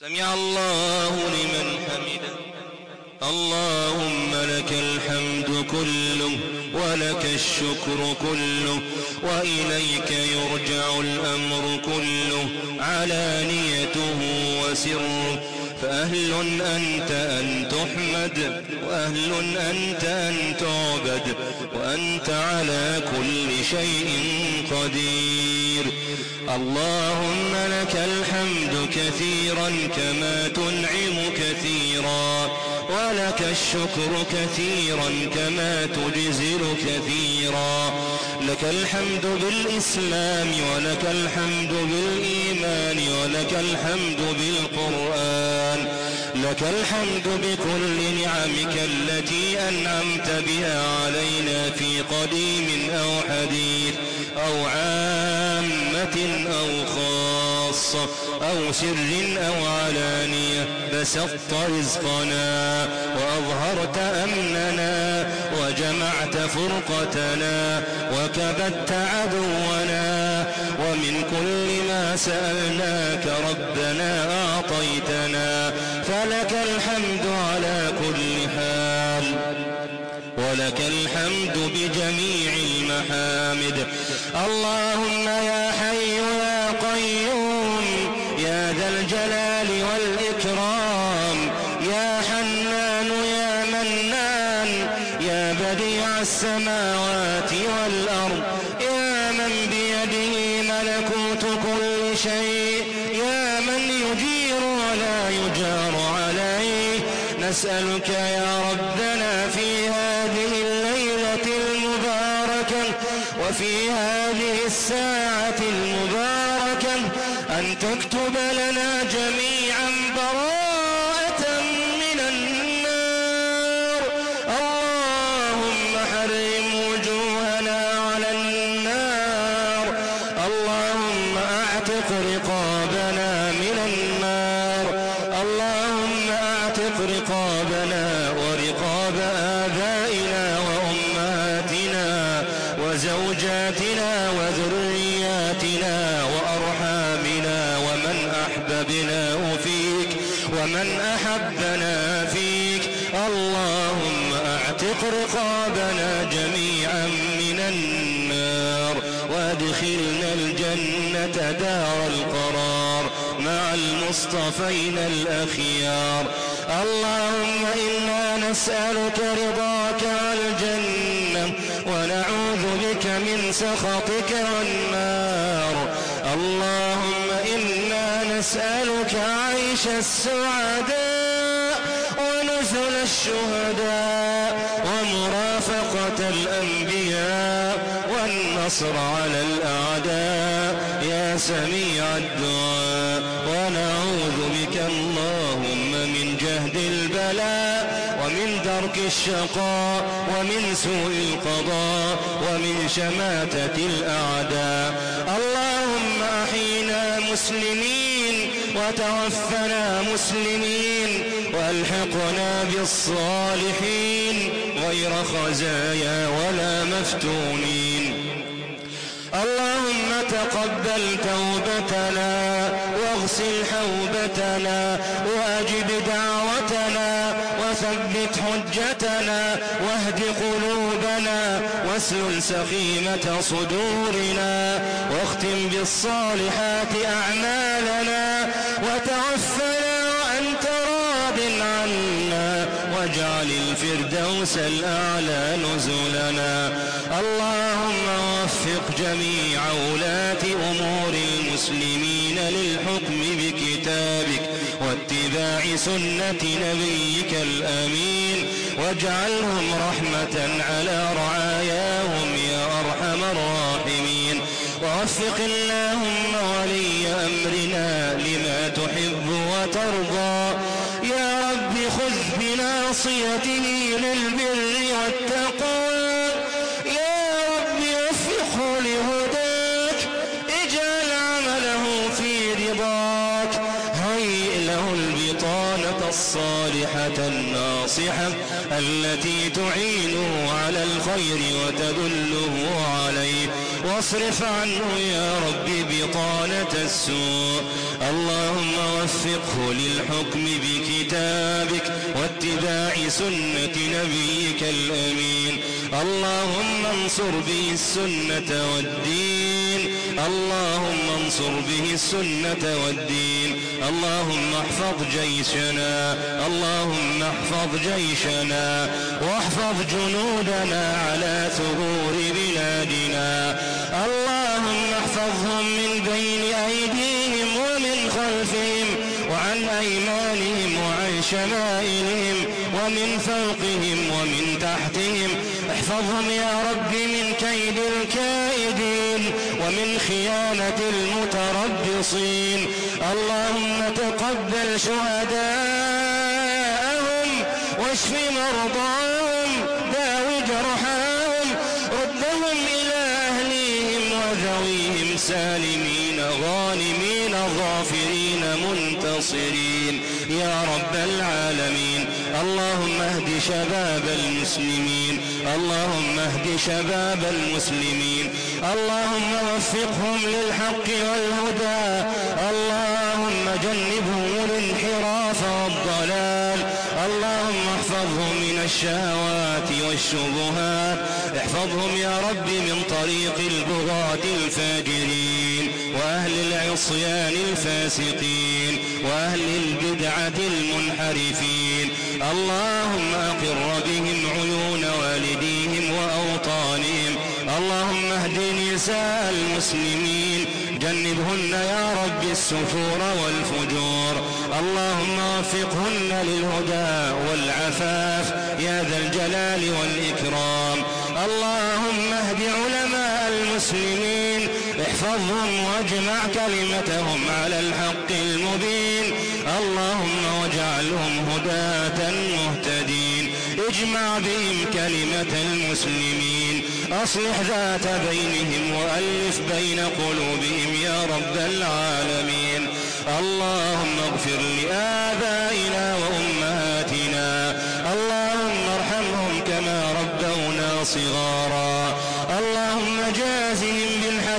سمع الله لمن حمده. اللهم لك الحمد كله ولك الشكر كله وإليك يرجع الأمر كله علانيته وسره. فأهل أنت أن تحمد وأهل أنت أن تعبد وأنت على كل شيء قدير. اللهم لك الحمد كثيرا كما تنعم كثيرا ولك الشكر كثيرا كما تجزل كثيرا. لك الحمد بالإسلام ولك الحمد بالإيمان ولك الحمد بالقرآن. لك الحمد بكل نعمك التي أنعمت بها علينا في قديم أو حديث. أو عامة أو خاصة أو سر أو علانية بسطت رزقنا وأظهرت أمننا وجمعت فرقتنا وكبت عدونا ومن كل ما سألناك ربنا أعطيتنا فلك الحمد على كل ولك الحمد بجميع المحامد. اللهم يا حي يا قيوم يا ذا الجلال والإكرام يا حنان يا منان يا بديع السماوات والأرض يا من بيده ملكوت كل شيء يا من يجير ولا يجار عليه. نسألك يا ربنا في هذه الليلة المباركة وفي هذه الساعة المباركة أن تكتب لنا اللهم اعتق رقابنا جميعا من النار وادخلنا الجنة دار القرار مع المصطفين الأخيار. اللهم إنا نسألك رضاك والجنة ونعوذ بك من سخطك والنار. اللهم إنا نسألك عيش السعداء ونزل الشهداء ومرافقة الأنبياء والنصر على الأعداء. يا سميع الدعاء ونعوذ بك اللهم من جهد البلاء ومن درك الشقاء ومن سوء القضاء ومن شماتة الأعداء. اللهم أحينا مسلمين وتوفنا مسلمين وألحقنا بالصالحين غير خزايا ولا مفتونين. اللهم تقبل توبتنا واغسل حوبتنا واجب دعوتنا وثبت حجتنا واهد قلوبنا واسلل سخيمة صدورنا واختم بالصالحات أعمالنا وتوفنا واجعل الفردوس الأعلى نزلنا اللهم وفق جميع ولاة أمور المسلمين للحكم بكتابك واتباع سنة نبيك الأمين. واجعلهم رحمة على رعاياهم يا أرحم الراحمين. ووفق اللهم ولي أمرنا لما تحب وترضى. بناصيته للبر والتقوى. يا رب وفقه لهداك اجعل عمله في رضاك. هيئ له البطانة الصالحة الناصحة التي تعينه على الخير وتدله عليه. واصرف عنه يا رب بطانة السوء. اللهم وفقه للحكم بكتابك واتباع سنة نبيك الأمين. اللهم انصر به السنة والدين. اللهم انصر به السنة والدين. اللهم احفظ جيشنا. اللهم احفظ جيشنا. واحفظ جنودنا على ثغور بلادنا. اللهم احفظهم من شمائلهم ومن فوقهم ومن تحتهم. احفظهم يا رب من كيد الكائدين ومن خيانة المتربصين. اللهم تقبل شهداءهم واشف مرضاهم شباب المسلمين. اللهم اهد شباب المسلمين. اللهم وفقهم للحق والهدى. اللهم جنبهم الانحراف والضلال. اللهم احفظهم من الشهوات والشبهات. احفظهم يا رب من طريق البغاة الفاجرين. وأهل العصيان الفاسقين. وأهل البدعة المنحرفين. اللهم أقر بهم عيون والديهم وأوطانهم. اللهم اهد نساء المسلمين. جنبهن يا رب السفور والفجور. اللهم وفقهن للهدى والعفاف. يا ذا الجلال والإكرام. اللهم اهد علماء المسلمين. احفظهم واجمع كلمتهم على الحق المبين. اللهم واجعلهم هداة مهتدين. اجمع بهم كلمة المسلمين. أصلح ذات بينهم وألف بين قلوبهم يا رب العالمين. اللهم اغفر لآبائنا وأمهاتنا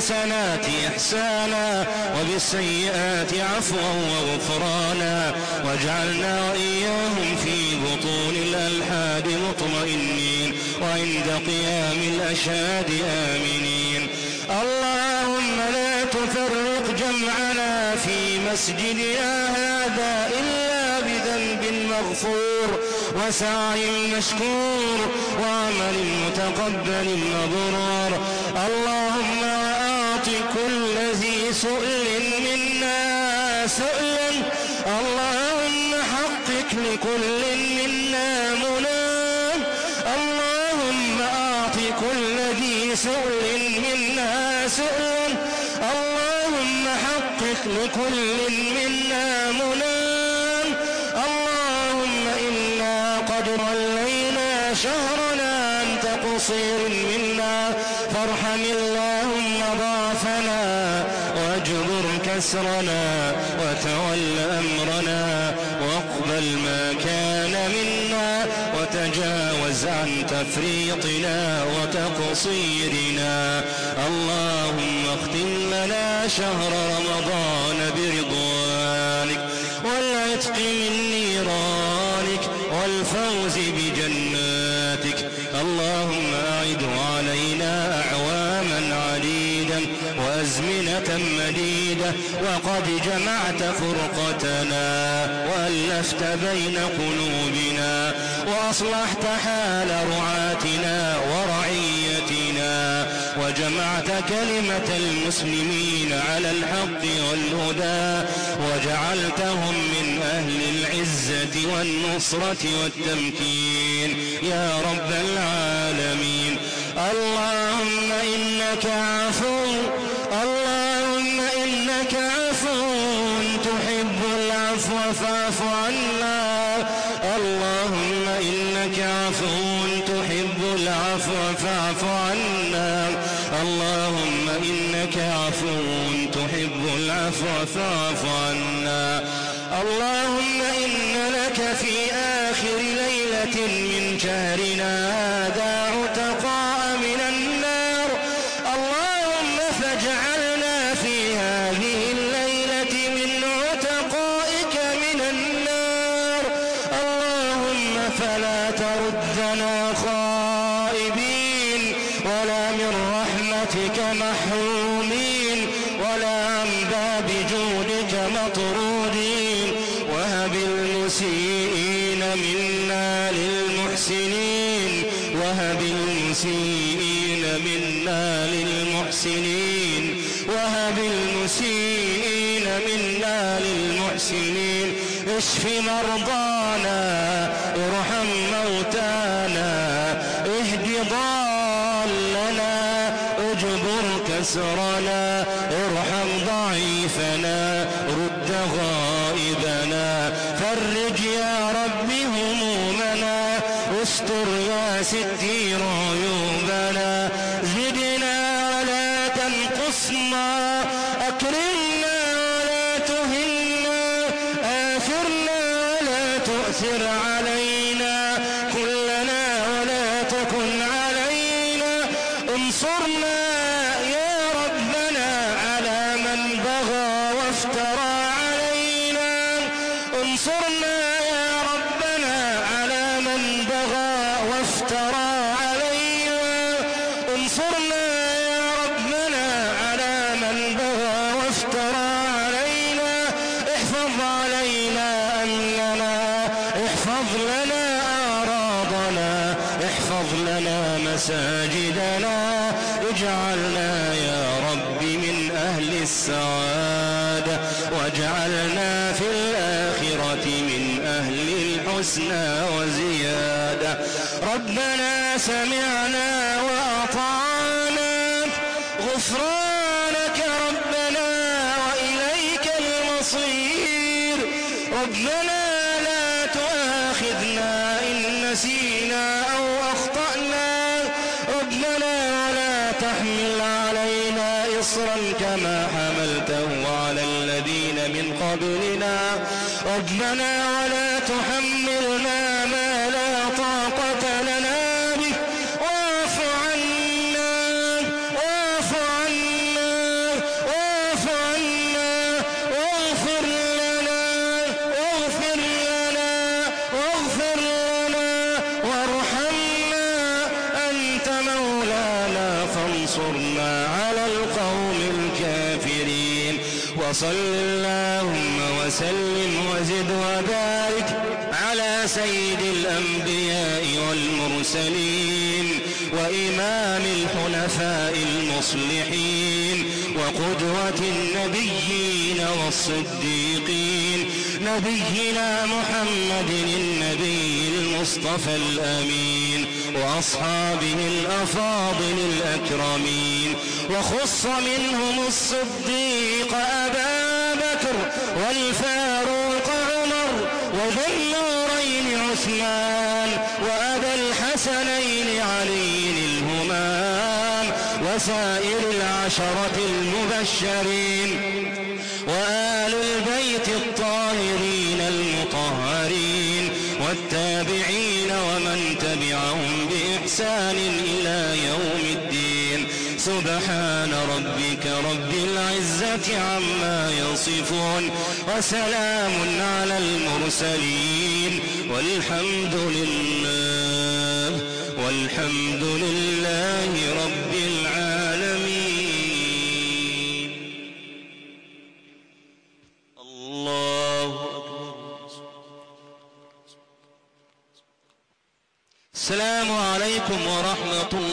بالحسنات إحسانا وبالسيئات عفوا وغفرانا واجعلنا وإياهم في بطون الألحاد مطمئنين وعند قيام الأشهاد آمنين. اللهم لا تفرق جمعنا في مسجدنا هذا إلا بذنب مغفور وسعي مشكور وعمل متقبل مبرور. اللهم كل ذي سؤل منا سؤلا. اللهم حقق لكل منا منام اللهم أعط كل ذي سؤل منا سؤلا. اللهم حقق لكل منا منام اللهم إنا قد ولينا شهرنا. عن تقصير منا. فارحم اللهم كسرنا وتول أمرنا واقبل ما كان منا وتجاوز عن تفريطنا وتقصيرنا. اللهم اختم لنا شهر رمضان برضوانك وقد جمعت فرقتنا وألفت بين قلوبنا وأصلحت حال رعاتنا ورعيتنا وجمعت كلمة المسلمين على الحق والهدى وجعلتهم من أهل العزة والنصرة والتمكين. يا رب العالمين. اللهم إنك عفو عفو تحب العفو فاعف عنا. اللهم إن لك في آخر ليلة من شهرنا هذا عتقاء باب جودك مطرودين وهب المسيئين منا للمحسنين. وهب المسيئين منا للمحسنين. وهب المسيئين منا للمحسنين. اشف مرضانا ارحم موتانا. اهد ضالنا اجبر كسرنا. ضعيفنا رد غائبنا. فرج يا رب همومنا استر يا ستير بغى وافترى علينا انصرنا السعادة واجعلنا في الآخرة من أهل الحسنى وزيادة. ربنا سمعنا وأطعنا من قبلنا. ربنا ولا تحملنا وسلم وزد وبارك على سيد الأنبياء والمرسلين وإمام الحنفاء المصلحين وقدوة النبيين والصديقين نبينا محمد النبي المصطفى الأمين وأصحابه الأفاضل الأكرمين وخص منهم الصديق أبا بكر والفاروق عمر وذا النورين عثمان وأبا الحسنين علي الهمام وسائر العشرة المبشرين وآل البيت الطاهرين المطهرين والتابعين ومن تبعهم بإحسان إلى يوم سبحان ربك رب العزة عما يصفون وسلام على المرسلين والحمد لله والحمد لله رب العالمين الله أكبر. السلام عليكم ورحمة الله